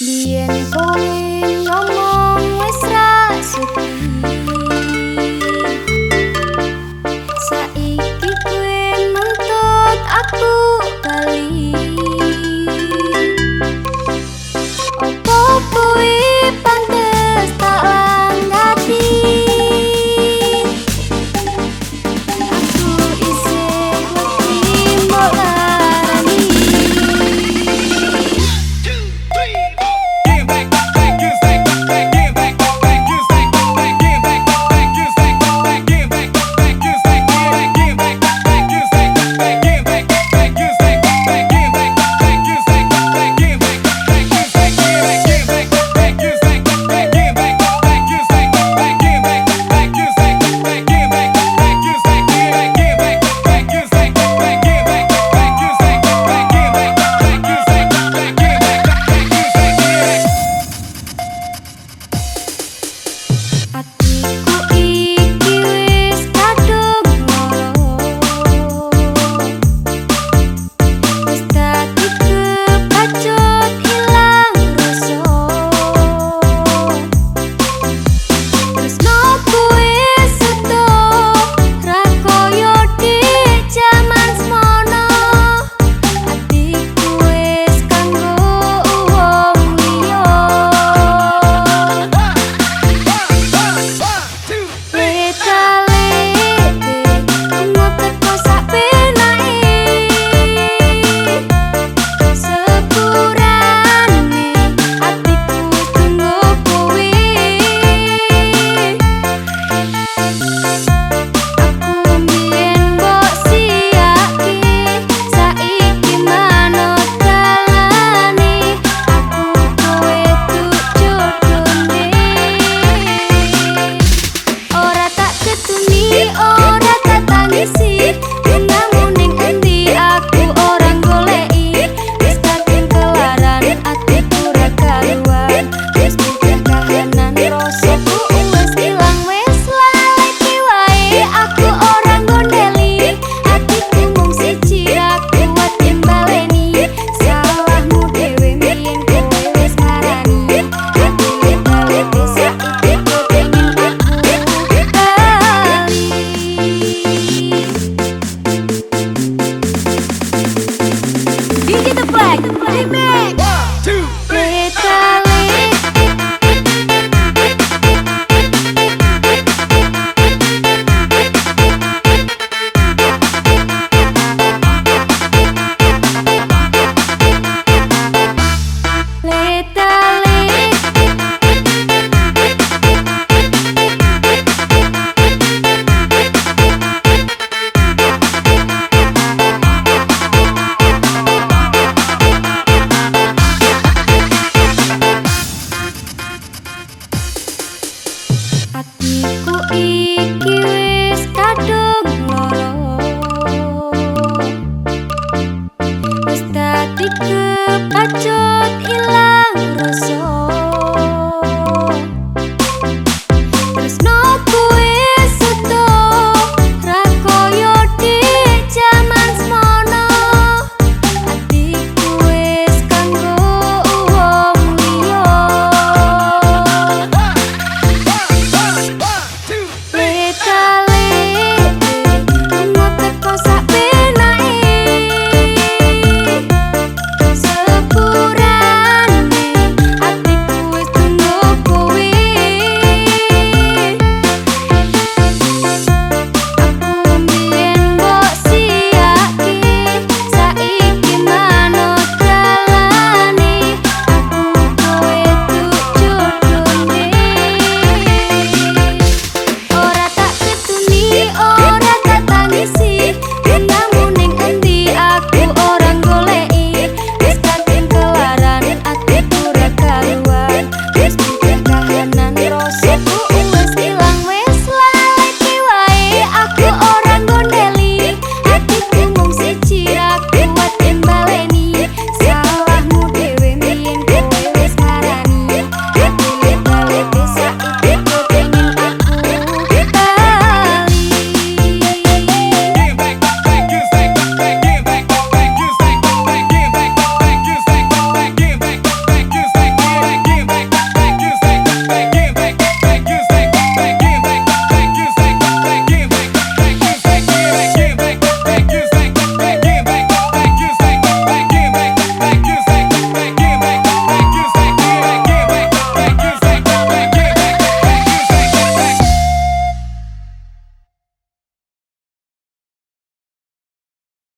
连风雨